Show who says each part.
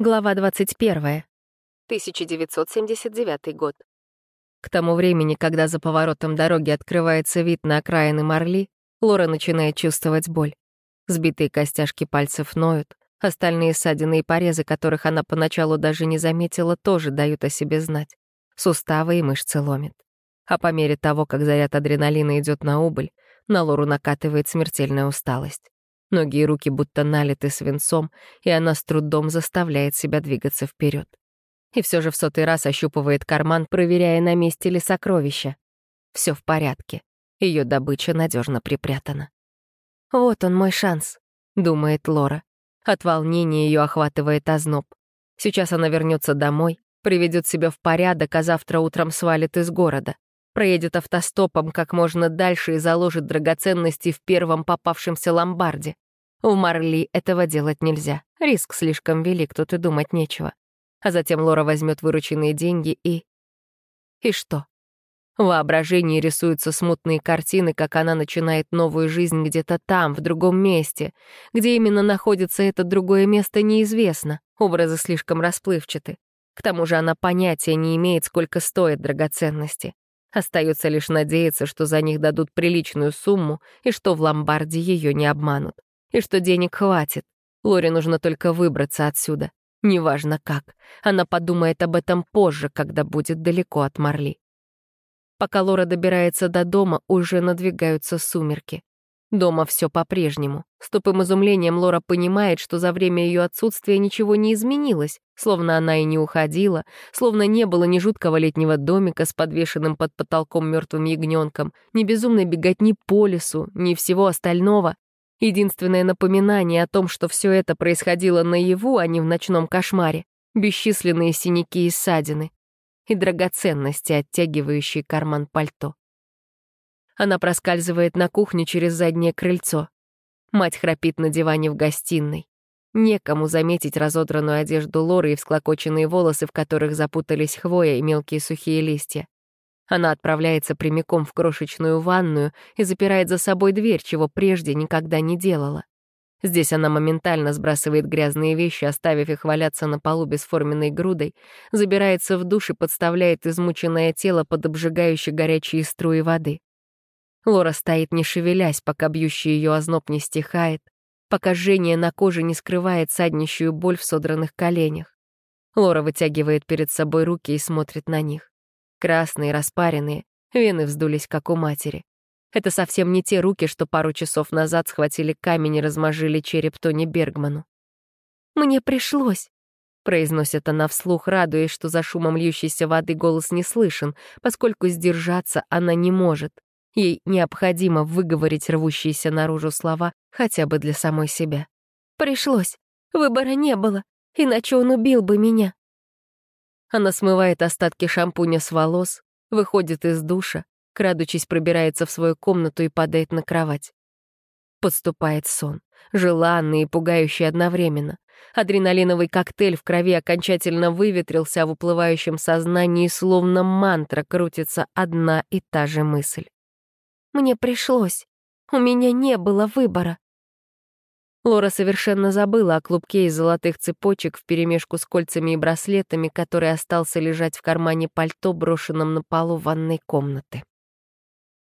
Speaker 1: Глава 21. 1979 год. К тому времени, когда за поворотом дороги открывается вид на окраины Марли, Лора начинает чувствовать боль. Сбитые костяшки пальцев ноют, остальные ссадины и порезы, которых она поначалу даже не заметила, тоже дают о себе знать. Суставы и мышцы ломит. А по мере того, как заряд адреналина идет на убыль, на Лору накатывает смертельная усталость. Ноги и руки будто налиты свинцом, и она с трудом заставляет себя двигаться вперед. И все же в сотый раз ощупывает карман, проверяя, на месте ли сокровища. Все в порядке. Ее добыча надежно припрятана. «Вот он, мой шанс», — думает Лора. От волнения ее охватывает озноб. Сейчас она вернется домой, приведет себя в порядок, а завтра утром свалит из города проедет автостопом как можно дальше и заложит драгоценности в первом попавшемся ломбарде. В Марли этого делать нельзя. Риск слишком велик, тут и думать нечего. А затем Лора возьмет вырученные деньги и... И что? В воображении рисуются смутные картины, как она начинает новую жизнь где-то там, в другом месте. Где именно находится это другое место, неизвестно. Образы слишком расплывчаты. К тому же она понятия не имеет, сколько стоят драгоценности. Остается лишь надеяться, что за них дадут приличную сумму и что в ломбарде ее не обманут. И что денег хватит. Лоре нужно только выбраться отсюда. Неважно как. Она подумает об этом позже, когда будет далеко от Марли. Пока Лора добирается до дома, уже надвигаются сумерки. Дома все по-прежнему. С тупым изумлением Лора понимает, что за время ее отсутствия ничего не изменилось, словно она и не уходила, словно не было ни жуткого летнего домика с подвешенным под потолком мертвым ягненком, ни безумной беготни по лесу, ни всего остального. Единственное напоминание о том, что все это происходило наяву, а не в ночном кошмаре — бесчисленные синяки и ссадины и драгоценности, оттягивающие карман пальто. Она проскальзывает на кухню через заднее крыльцо. Мать храпит на диване в гостиной. Некому заметить разодранную одежду Лоры и всклокоченные волосы, в которых запутались хвоя и мелкие сухие листья. Она отправляется прямиком в крошечную ванную и запирает за собой дверь, чего прежде никогда не делала. Здесь она моментально сбрасывает грязные вещи, оставив их валяться на полу бесформенной грудой, забирается в душ и подставляет измученное тело под обжигающие горячие струи воды. Лора стоит не шевелясь, пока бьющий ее озноб не стихает, пока жжение на коже не скрывает саднищую боль в содранных коленях. Лора вытягивает перед собой руки и смотрит на них. Красные, распаренные, вены вздулись, как у матери. Это совсем не те руки, что пару часов назад схватили камень и размажили череп Тони Бергману. «Мне пришлось», — произносит она вслух, радуясь, что за шумом льющейся воды голос не слышен, поскольку сдержаться она не может. Ей необходимо выговорить рвущиеся наружу слова хотя бы для самой себя. «Пришлось. Выбора не было, иначе он убил бы меня». Она смывает остатки шампуня с волос, выходит из душа, крадучись пробирается в свою комнату и падает на кровать. Подступает сон, желанный и пугающий одновременно. Адреналиновый коктейль в крови окончательно выветрился, а в уплывающем сознании словно мантра крутится одна и та же мысль. Мне пришлось. У меня не было выбора. Лора совершенно забыла о клубке из золотых цепочек вперемешку с кольцами и браслетами, который остался лежать в кармане пальто, брошенном на полу ванной комнаты.